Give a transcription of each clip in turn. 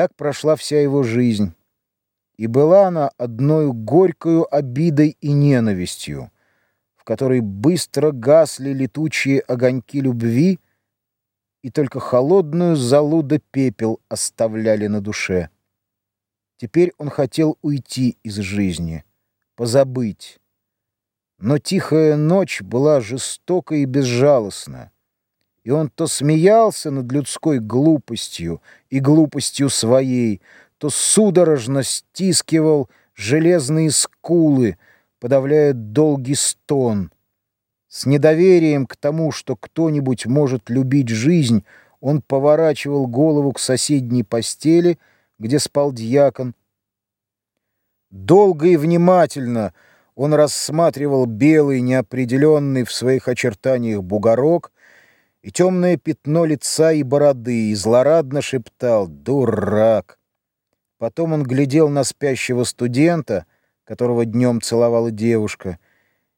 Так прошла вся его жизнь, и была она одной горькою обидой и ненавистью, в которой быстро гасли летучие огоньки любви, и только холодную залу да пепел оставляли на душе. Теперь он хотел уйти из жизни, позабыть. Но тихая ночь была жестока и безжалостна и он то смеялся над людской глупостью и глупостью своей, то судорожно стискивал железные скулы, подавляя долгий стон. С недоверием к тому, что кто-нибудь может любить жизнь, он поворачивал голову к соседней постели, где спал дьякон. Долго и внимательно он рассматривал белый, неопределенный в своих очертаниях бугорок, и темное пятно лица и бороды, и злорадно шептал «Дурак!». Потом он глядел на спящего студента, которого днем целовала девушка,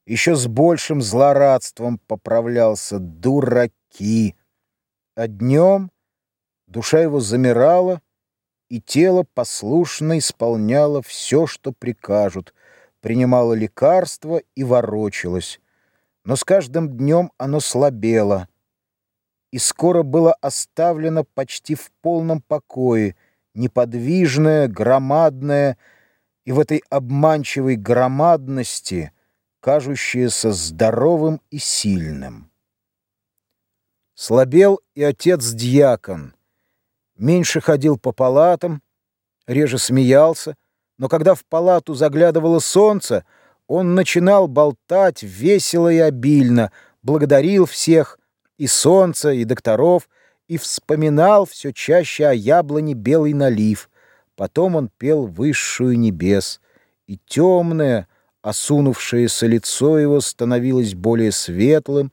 еще с большим злорадством поправлялся «Дураки!». А днем душа его замирала, и тело послушно исполняло все, что прикажут, принимало лекарства и ворочалось. Но с каждым днем оно слабело — и скоро было оставлено почти в полном покое, неподвижное, громадное, и в этой обманчивой громадности кажущееся здоровым и сильным. Слабел и отец-дьякон, меньше ходил по палатам, реже смеялся, но когда в палату заглядывало солнце, он начинал болтать весело и обильно, благодарил всех, и солнца, и докторов, и вспоминал все чаще о яблоне белый налив. Потом он пел высшую небес, и темное, осунувшееся лицо его становилось более светлым,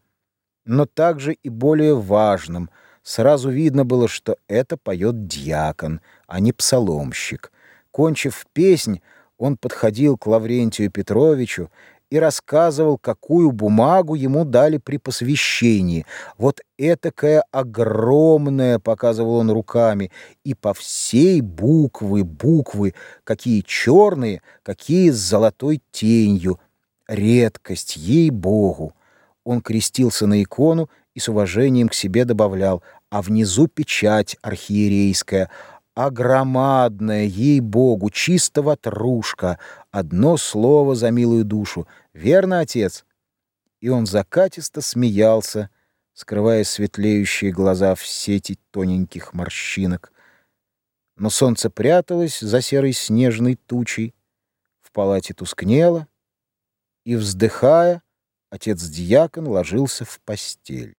но также и более важным. Сразу видно было, что это поет дьякон, а не псаломщик. Кончив песнь, он подходил к Лаврентию Петровичу и рассказывал, какую бумагу ему дали при посвящении. Вот этакая огромная, показывал он руками, и по всей буквы, буквы, какие черные, какие с золотой тенью. Редкость, ей-богу! Он крестился на икону и с уважением к себе добавлял, а внизу печать архиерейская — а громадная, ей-богу, чисто ватрушка, одно слово за милую душу. Верно, отец? И он закатисто смеялся, скрывая светлеющие глаза в сети тоненьких морщинок. Но солнце пряталось за серой снежной тучей, в палате тускнело, и, вздыхая, отец-дьякон ложился в постель.